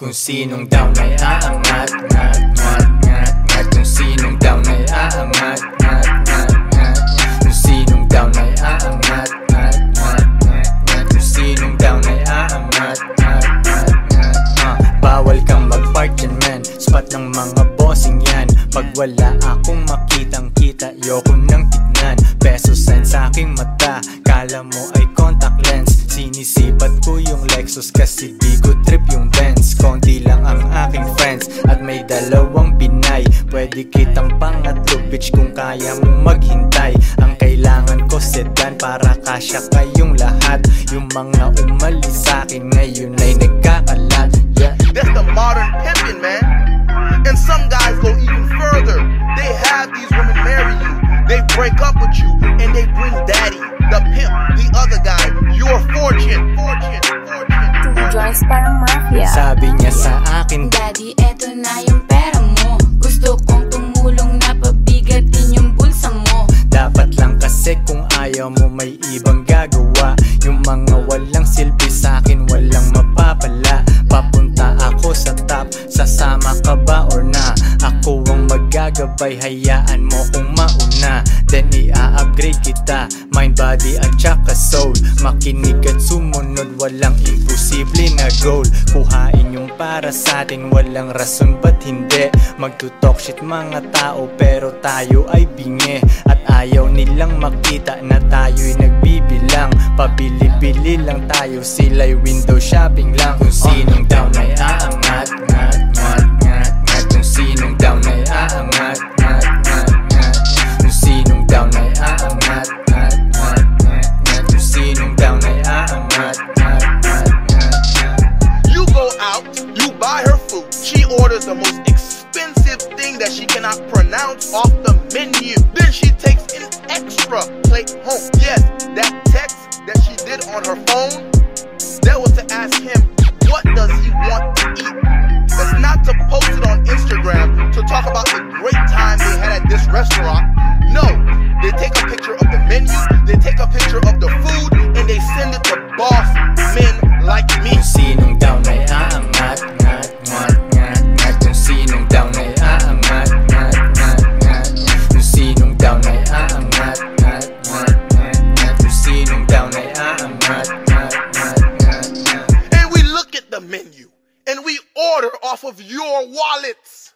Kung sinong down ay aangat, ngat, ngat, ngat, ngat. Kung sinong down ay aangat, ngat, ngat, ngat. Kung sinong down ay aangat, ngat, ngat, ngat, ngat. Kung sinong down ay aangat, ngat, ngat, ngat. Uh, Bawal kang mag-park dyan man. Spot ng mga bossing yan. Pag wala akong makitang kita Yoko nang tignan Peso sign sa aking mata. Kala mo ay contact lens. Sinisipat ko yung Lexus kasi di ko trip yung Benz. Konti lang ang aking friends at may dalawang Pinay. Pwede kitang pangatlo bitch kung kaya mong maghintay. Ang kailangan ko sedan para kasya kayong lahat. Yung mga umalis sa akin ngayon ay nagkakalat. Yeah. That's the modern pimpin', man. And some guys go even other guy, your fortune, fortune, fortune. To Joyce parang mafia. Sabi niya sa akin Daddy, eto na yung pera mo Gusto kong tumulong na pabigatin yung bulsa mo Dapat lang kasi kung ayaw mo may ibang gagawa Yung mga walang silbi sa akin walang mapapala Papunta ako sa top, sasama ka ba or na? Ako ang magagabay, hayaan mo kung mauna Then i-upgrade kita, mind, body at saka soul. Makinig at sumunod, walang imposible na goal. Kuhain yung para sa atin, walang rason ba't hindi. Magtutalk shit mga tao pero tayo ay bingi. At ayaw nilang makita na tayo'y nagbibilang. Pabili-bili lang tayo, sila'y window shopping lang. Kung sinong her food. She orders the most expensive thing that she cannot pronounce off the menu. Then she takes an extra plate home. Yes, that text that she did on her phone, that was to ask him, what does he want to eat? That's not to post it on and we order off of your wallets.